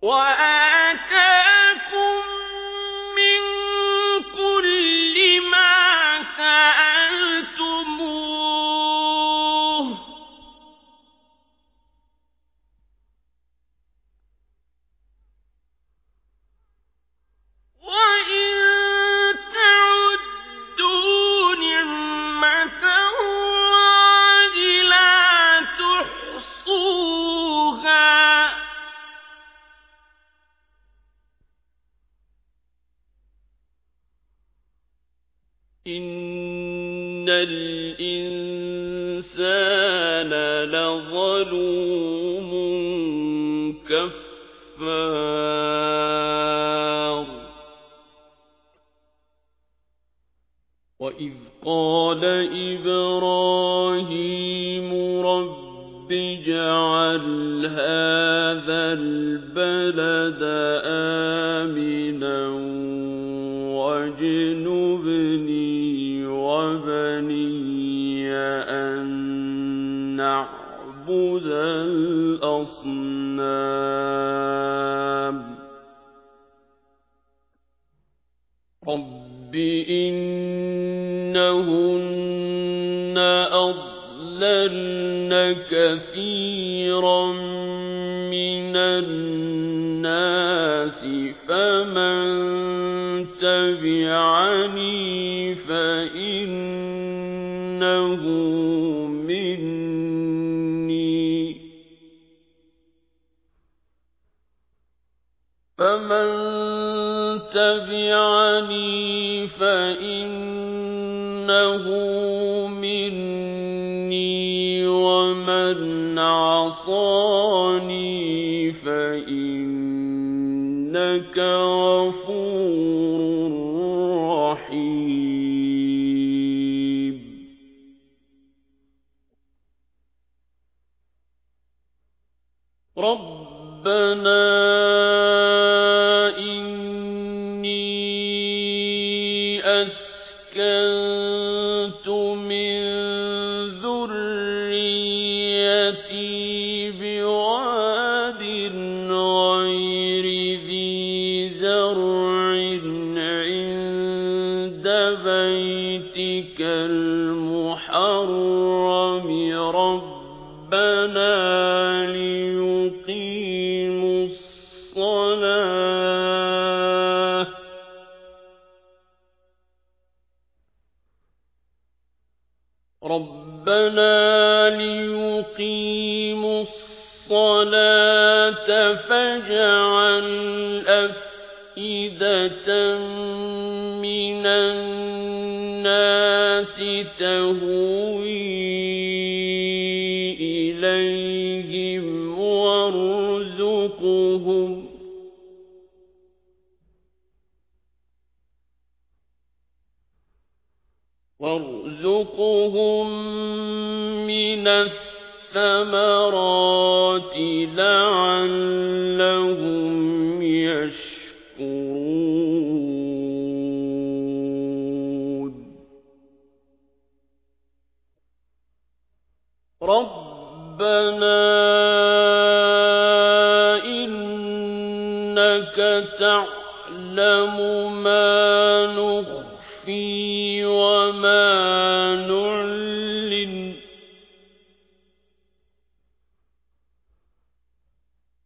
我爱 إن الإنسان لظلوم كفار وإذ قال إبراهيم رب اجعل هذا البلد آمنا نعبد الأصنام. رب إنهن أضللن كثيرا من الناس فمن تبعني فإنه مني تبعني فإنه مني ومن عصاني فإنك غفور رحيم. ربنا المحرم ربنا ليقيموا الصلاة. ربنا ليقيموا الصلاة فاجعل أفئدة من الناس. وارزقهم من الثمرات لعلهم يشكرون. ربنا إنك تعلم ما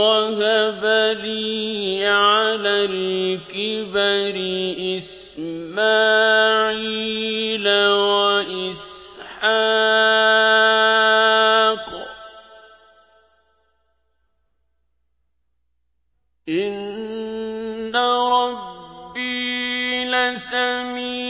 وهب لي على الكبر إسماعيل وإسحاق إن ربي لسميع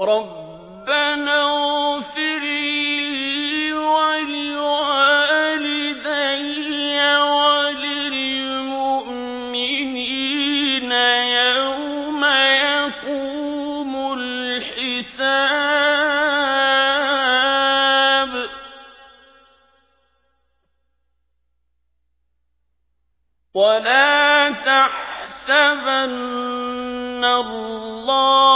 ربنا اغفر ولوالدي وللمؤمنين يوم يقوم الحساب ولا تحسبن الله